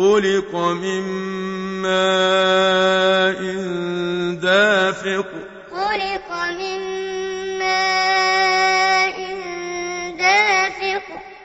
خلق من ماء دافق. خلق من